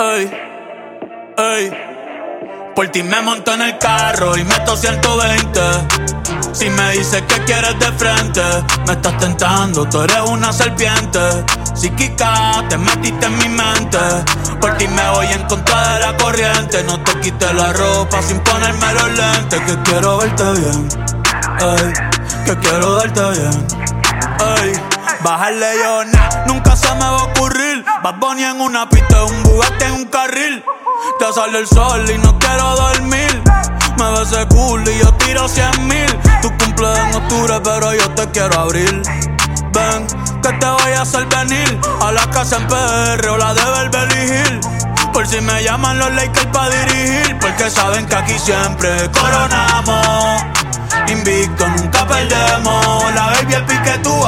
Ey, ey. Por ti me monto en el carro y meto 120. Si me dices que quieres de frente, me estás tentando, tú eres una serpiente. Psíquica, te metiste en mi mente. Por ti me voy en contra de la corriente. No te quites la ropa sin ponerme los lentes. Que quiero verte bien, ey, que quiero darte bien, ey. Bajarle yo, nunca se me va a ocurrir. Bad Bunny en una pista, un Bugatti en un carril. Te sale el sol y no quiero dormir. Me ves de cool y yo tiro cien mil. Tu cumple en octubre, pero yo te quiero abrir. Ven, que te voy a hacer venir a la casa en PR o la de Beverly Hill. Por si me llaman los Lakers para dirigir, porque saben que aquí siempre coronamos. Invicto, nunca perdemos. La baby el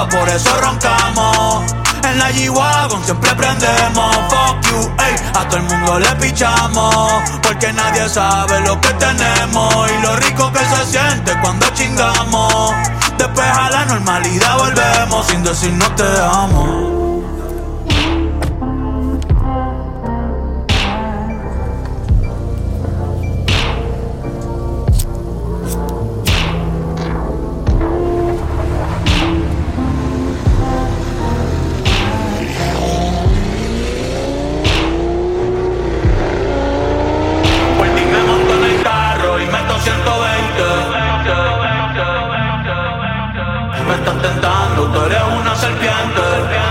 por eso roncamos. En la G-Wagon siempre prendemos. Fuck you, ey, a todo el mundo le pichamos. Porque nadie sabe lo que tenemos y lo rico que se siente cuando chingamos. Después a la normalidad volvemos sin decir no te amo. estás tentando, tú eres una serpiente.